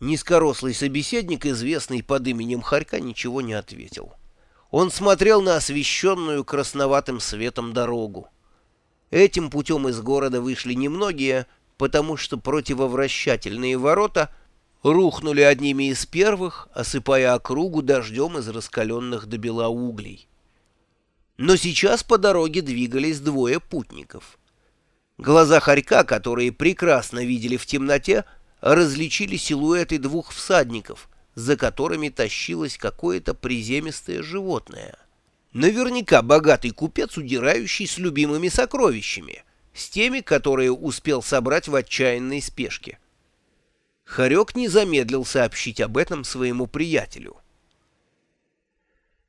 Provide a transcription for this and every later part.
Низкорослый собеседник, известный под именем Харька, ничего не ответил. Он смотрел на освещенную красноватым светом дорогу. Этим путем из города вышли немногие, потому что противовращательные ворота рухнули одними из первых, осыпая округу дождем из раскаленных до бела углей. Но сейчас по дороге двигались двое путников. Глаза Харька, которые прекрасно видели в темноте, различили силуэты двух всадников, за которыми тащилось какое-то приземистое животное. Наверняка богатый купец, удирающий с любимыми сокровищами, с теми, которые успел собрать в отчаянной спешке. Харек не замедлил сообщить об этом своему приятелю.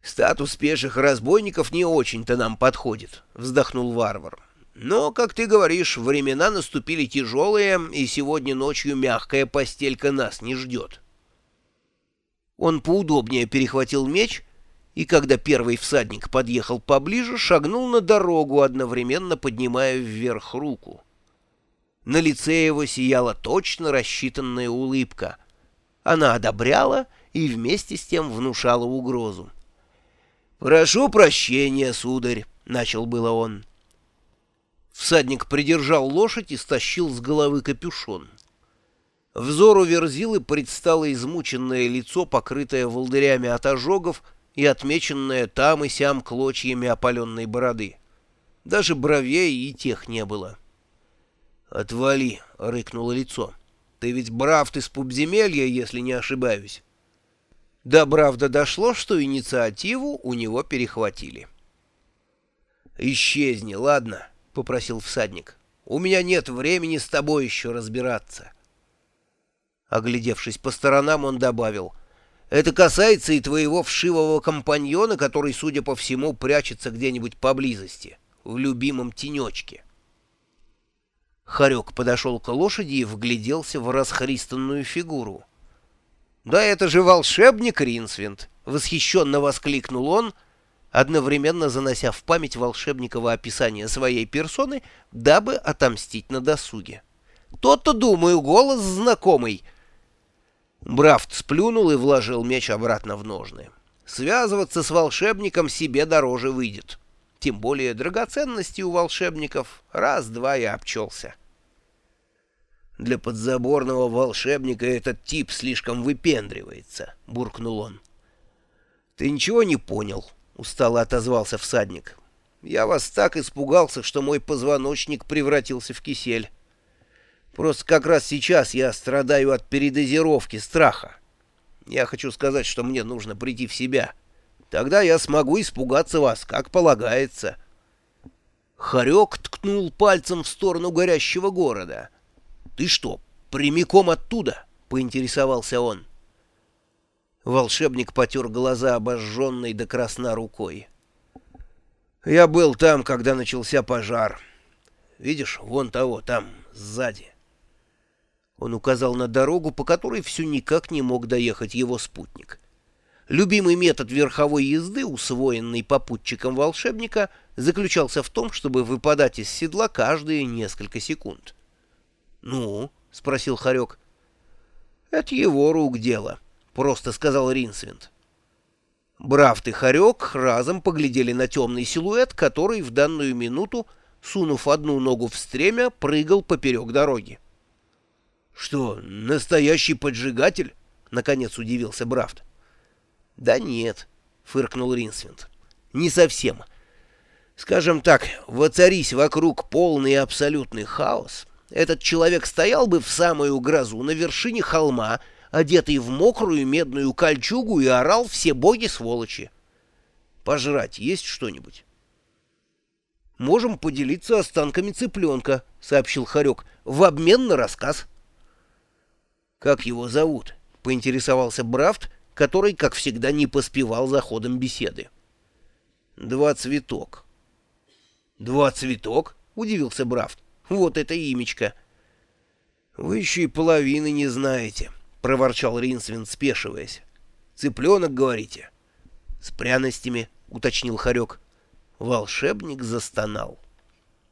«Статус пеших разбойников не очень-то нам подходит», — вздохнул варвар. Но, как ты говоришь, времена наступили тяжелые, и сегодня ночью мягкая постелька нас не ждет. Он поудобнее перехватил меч, и когда первый всадник подъехал поближе, шагнул на дорогу, одновременно поднимая вверх руку. На лице его сияла точно рассчитанная улыбка. Она одобряла и вместе с тем внушала угрозу. «Прошу прощения, сударь», — начал было он. Всадник придержал лошадь и стащил с головы капюшон. Взору Верзилы предстало измученное лицо, покрытое волдырями от ожогов и отмеченное там и сям клочьями опаленной бороды. Даже бровей и тех не было. «Отвали!» — рыкнуло лицо. «Ты ведь Бравд из Пубземелья, если не ошибаюсь». До Бравда дошло, что инициативу у него перехватили. «Исчезни, ладно?» Попросил всадник. «У меня нет времени с тобой еще разбираться». Оглядевшись по сторонам, он добавил. «Это касается и твоего вшивого компаньона, который, судя по всему, прячется где-нибудь поблизости, в любимом тенечке». Харек подошел к лошади и вгляделся в расхристанную фигуру. «Да это же волшебник Ринсвинд!» — восхищенно воскликнул он — одновременно занося в память волшебниково описание своей персоны, дабы отомстить на досуге. «То-то, думаю, голос знакомый!» Брафт сплюнул и вложил меч обратно в ножны. «Связываться с волшебником себе дороже выйдет. Тем более драгоценности у волшебников раз-два и обчелся». «Для подзаборного волшебника этот тип слишком выпендривается», — буркнул он. «Ты ничего не понял?» — устало отозвался всадник. «Я вас так испугался, что мой позвоночник превратился в кисель. Просто как раз сейчас я страдаю от передозировки страха. Я хочу сказать, что мне нужно прийти в себя. Тогда я смогу испугаться вас, как полагается». Харек ткнул пальцем в сторону горящего города. «Ты что, прямиком оттуда?» — поинтересовался он. Волшебник потер глаза, обожженной до красна рукой. «Я был там, когда начался пожар. Видишь, вон того, там, сзади». Он указал на дорогу, по которой все никак не мог доехать его спутник. Любимый метод верховой езды, усвоенный попутчиком волшебника, заключался в том, чтобы выпадать из седла каждые несколько секунд. «Ну?» — спросил Харек. «Это его рук дело» просто сказал Ринсвинд. Брафт и Харек разом поглядели на темный силуэт, который в данную минуту, сунув одну ногу в стремя, прыгал поперек дороги. — Что, настоящий поджигатель? — наконец удивился Брафт. — Да нет, — фыркнул Ринсвинд. — Не совсем. Скажем так, воцарись вокруг полный и абсолютный хаос, этот человек стоял бы в самую грозу на вершине холма, — одетый в мокрую медную кольчугу, и орал «Все боги-сволочи!» «Пожрать есть что-нибудь?» «Можем поделиться останками цыпленка», — сообщил Харек, — «в обмен на рассказ». «Как его зовут?» — поинтересовался Брафт, который, как всегда, не поспевал за ходом беседы. «Два цветок». «Два цветок?» — удивился Брафт. «Вот это имечко». «Вы еще и половины не знаете». — проворчал Ринсвин, спешиваясь. «Цыпленок, говорите?» «С пряностями», — уточнил Харек. Волшебник застонал.